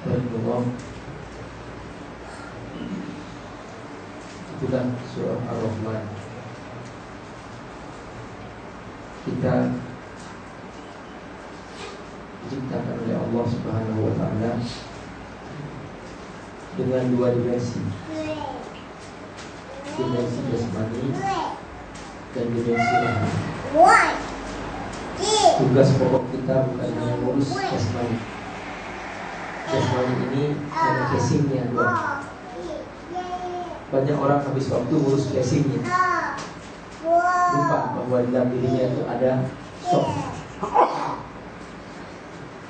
Rahimahullah Itulah surah Ar-Rahman Kita Diciptakan oleh Allah Subhanahu wa taala dengan dua dimensi. Dimensi jasmani dan dimensi rohani. Tugas pokok kita bukan hanya ngurus jasmani. Jasmani ini hanya casingnya doang. Banyak orang habis waktu ngurus casingnya. Lupa bahwa di dalam dirinya itu ada soft,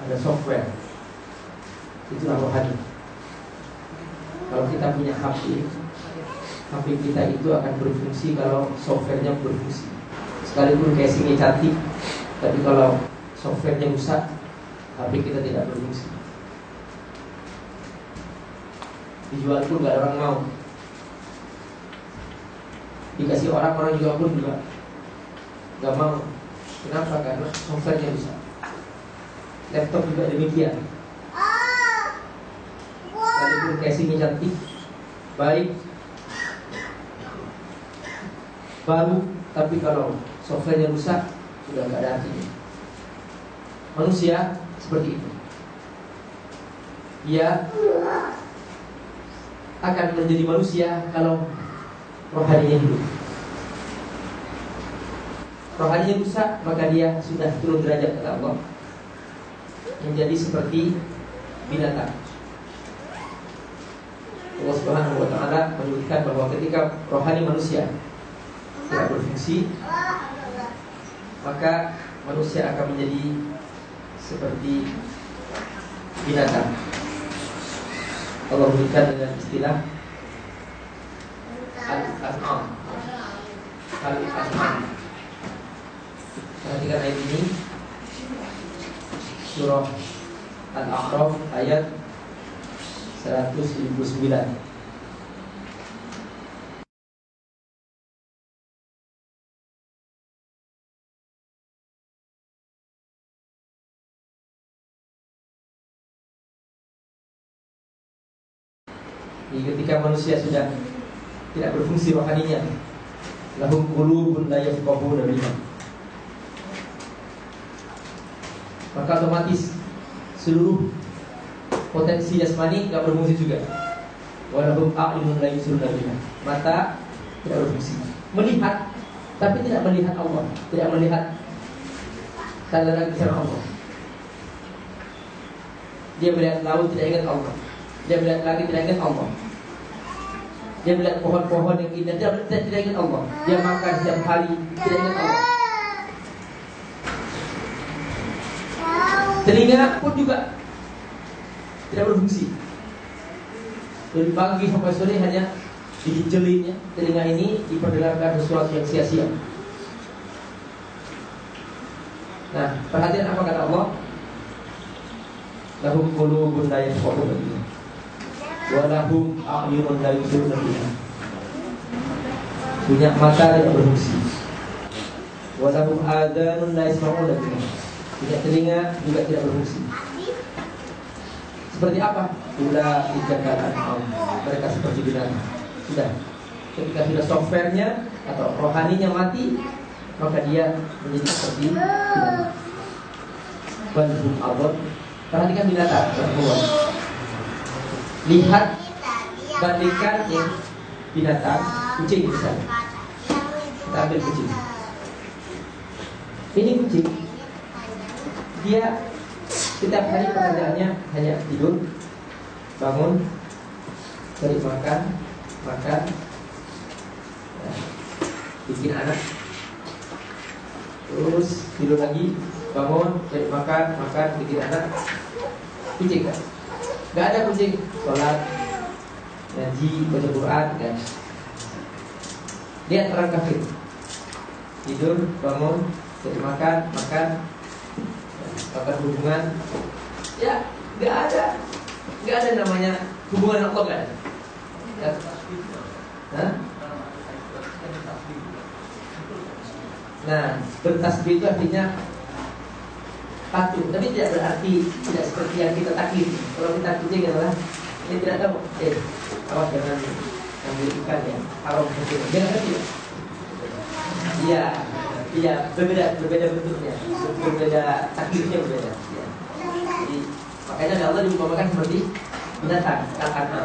ada software. Itulah rohani. Kalau kita punya HP, HP kita itu akan berfungsi kalau softwarenya berfungsi. Sekalipun casingnya cantik, tapi kalau softwarenya rusak, HP kita tidak berfungsi. Dijual pun gak ada orang mau. Dikasih orang orang juga pun juga gak mau. Kenapa? Karena softwarenya rusak. Laptop juga demikian. Sekalipun casingnya cantik, baik, baru, tapi kalau softwarenya rusak, sudah nggak ada artinya. Manusia seperti itu. Dia akan menjadi manusia kalau rohaninya hidup. Rohaninya rusak, maka dia sudah turun derajat kata Allah. Menjadi seperti binatang. Allah Subhanahu wa taala menyebutkan bahwa ketika rohani manusia tidak berfungsi, maka manusia akan menjadi seperti binatang. Allah berikan dengan istilah al-as'am. Al-as'am. Perhatikan ayat ini Surah Al-A'raf ayat 179 Jadi ketika manusia sudah tidak berfungsi rohaninya lahum qulubun la yafqahuna biha maka otomatis seluruh potensi jasmani nggak berfungsi juga. Walaupun a'yunun la yusiruna biha. Mata tidak berfungsi. Melihat tapi tidak melihat Allah, tidak melihat tanda besar Allah. Dia melihat laut tidak ingat Allah. Dia melihat langit tidak ingat Allah. Dia melihat pohon-pohon yang indah dia tidak, tidak ingat Allah. Dia makan setiap hari tidak ingat Allah. Telinga pun juga tidak berfungsi. Dari pagi sampai sore hanya dijelinnya telinga ini diperdengarkan sesuatu yang sia-sia. Nah, perhatian apa kata Allah? Lahum qulubun la yafqahuna. Wa lahum a'yunun la yubsiruna biha. Punya mata tidak berfungsi. Wa lahum adanun la yasma'una. Punya telinga juga tidak berfungsi. Seperti apa? Ula dikatakan mereka seperti binatang. Sudah. Ketika sudah softwarenya atau rohaninya mati, maka dia menjadi seperti binatang. Perhatikan binatang semua. Lihat bandingkan yang binatang kucing misalnya. Kita ambil kucing. Ini kucing. Dia setiap hari pekerjaannya hanya tidur, bangun, cari makan, makan, ya, bikin anak, terus tidur lagi, bangun, cari makan, makan, bikin anak, kucing kan? Gak ada kucing, sholat, ngaji, baca Quran, kan? Lihat orang kafir, tidur, bangun, cari makan, makan, bahkan hubungan. Ya nggak ada. Nggak ada namanya hubungan Allah kan Hah? Nah, bertasbih itu artinya patuh, tapi tidak berarti tidak seperti yang kita taklid. Kalau kita taklid adalah ini tidak tahu, eh, awas jangan ambil ikan ya, haram kecil. Jangan kecil. Iya, iya berbeda berbeda bentuknya, berbeda taklidnya berbeda. Ya. Jadi makanya Allah diumpamakan seperti binatang, kata